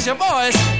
Beastie Boys.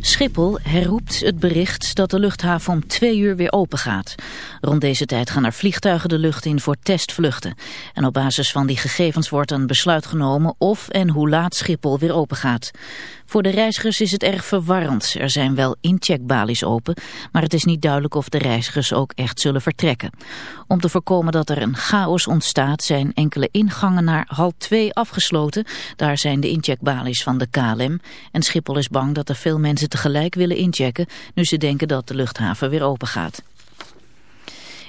Schiphol herroept het bericht dat de luchthaven om twee uur weer open gaat. Rond deze tijd gaan er vliegtuigen de lucht in voor testvluchten. En op basis van die gegevens wordt een besluit genomen of en hoe laat Schiphol weer open gaat. Voor de reizigers is het erg verwarrend. Er zijn wel incheckbalies open, maar het is niet duidelijk of de reizigers ook echt zullen vertrekken. Om te voorkomen dat er een chaos ontstaat zijn enkele ingangen naar hal 2 afgesloten. Daar zijn de incheckbalies van de KLM. En Schiphol is bang dat er veel mensen tegelijk willen inchecken nu ze denken dat de luchthaven weer open gaat.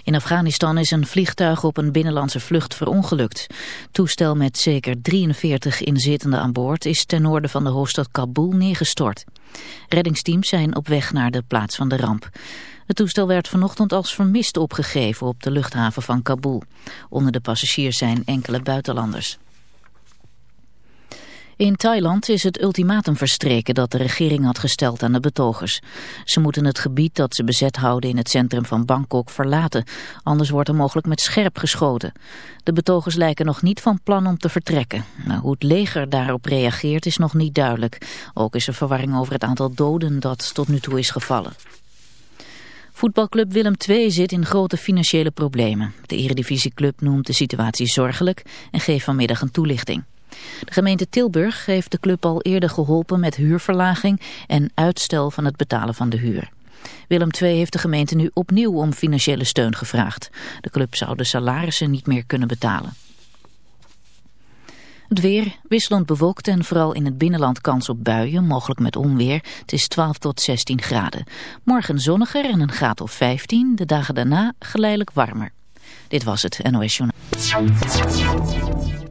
In Afghanistan is een vliegtuig op een binnenlandse vlucht verongelukt. Toestel met zeker 43 inzittenden aan boord is ten noorden van de hoofdstad Kabul neergestort. Reddingsteams zijn op weg naar de plaats van de ramp. Het toestel werd vanochtend als vermist opgegeven op de luchthaven van Kabul. Onder de passagiers zijn enkele buitenlanders. In Thailand is het ultimatum verstreken dat de regering had gesteld aan de betogers. Ze moeten het gebied dat ze bezet houden in het centrum van Bangkok verlaten. Anders wordt er mogelijk met scherp geschoten. De betogers lijken nog niet van plan om te vertrekken. Maar hoe het leger daarop reageert is nog niet duidelijk. Ook is er verwarring over het aantal doden dat tot nu toe is gevallen. Voetbalclub Willem II zit in grote financiële problemen. De eredivisieclub noemt de situatie zorgelijk en geeft vanmiddag een toelichting. De gemeente Tilburg heeft de club al eerder geholpen met huurverlaging en uitstel van het betalen van de huur. Willem II heeft de gemeente nu opnieuw om financiële steun gevraagd. De club zou de salarissen niet meer kunnen betalen. Het weer wisselend bewolkt en vooral in het binnenland kans op buien, mogelijk met onweer. Het is 12 tot 16 graden. Morgen zonniger en een graad of 15. De dagen daarna geleidelijk warmer. Dit was het NOS Journaal.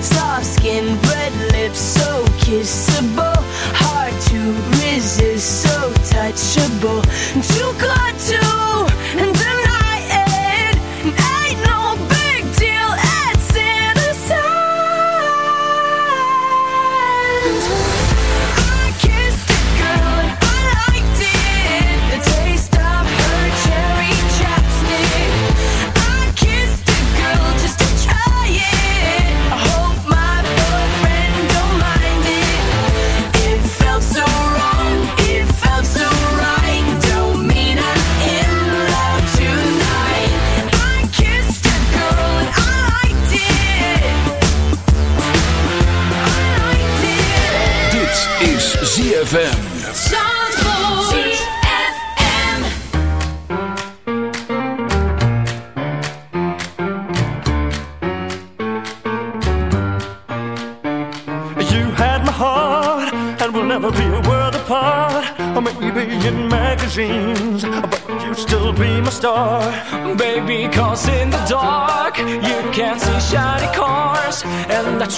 Soft skin, red lips, so kissable. Hard to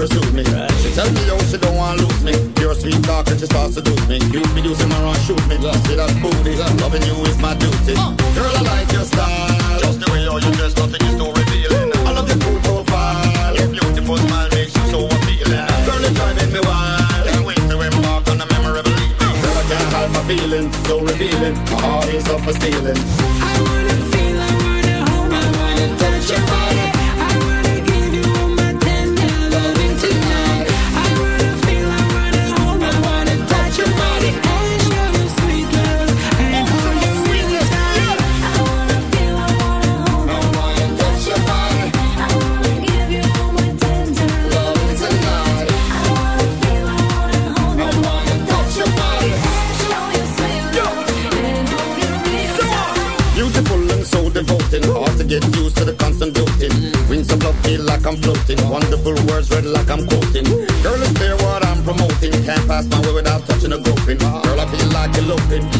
pursue me. Right. She tell me how she don't want to lose me. Your sweet talk and she starts to seduce me. You be using my wrong shoot me. Yeah. See that booty, yeah. loving you is my duty. Uh. Girl, I like your style. Just the way how you dress, nothing is too revealing. I love your cool profile. Your beautiful smile makes you so appealing. Girl, it's driving me wild. Can't wait to embark on a memorable evening. Girl, I can't hide my feelings, so revealing. My heart is up for stealing. loaded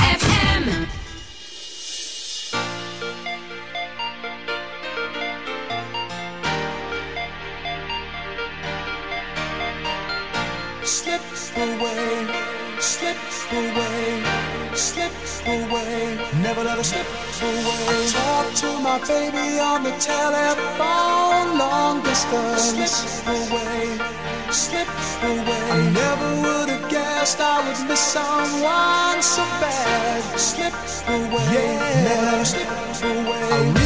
distance. Slip away, slip away. I never would have guessed I would miss someone so bad. Slip away, yeah. never slip away.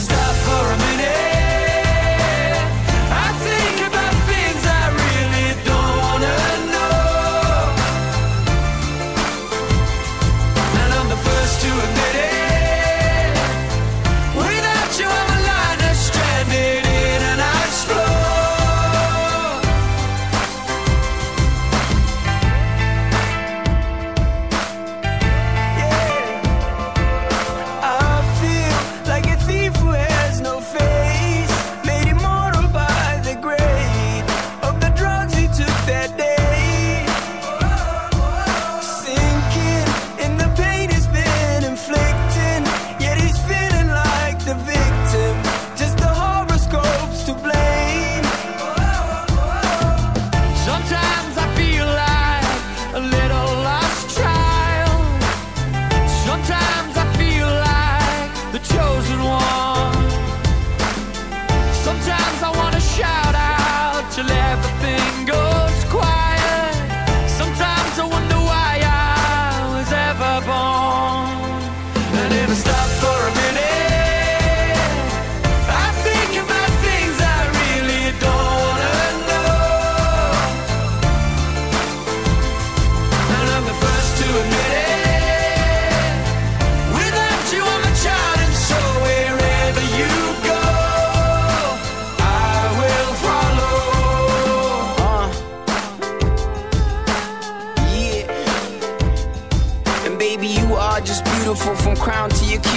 stop for a minute.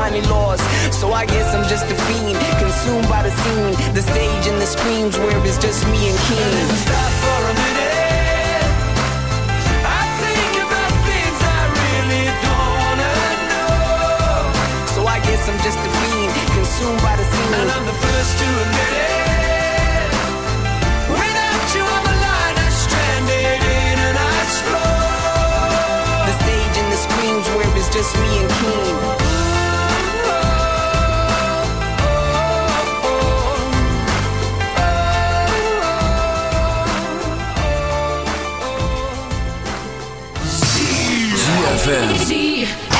finally lost. So I guess I'm just a fiend, consumed by the scene, the stage and the screams where it's just me and King. Stop for a minute. I think about things I really don't wanna know. So I guess I'm just a fiend, consumed by the scene. And I'm the first to admit it. Without you on the line, I'm stranded in an ice floor. The stage and the screams where it's just me and King. ZFM.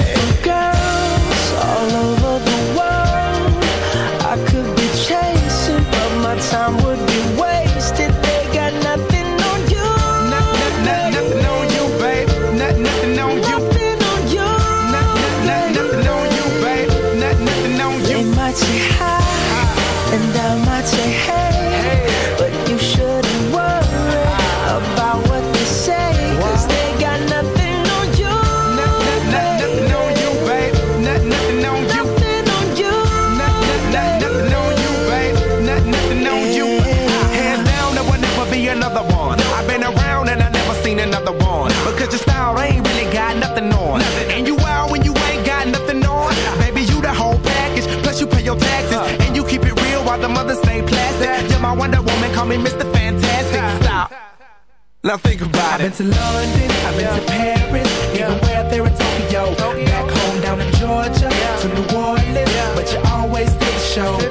Fantastic. Stop. Now think about it. I've been to London, I've been to Paris, even where there in Tokyo. Back home down in Georgia, to New Orleans, but you always did the show.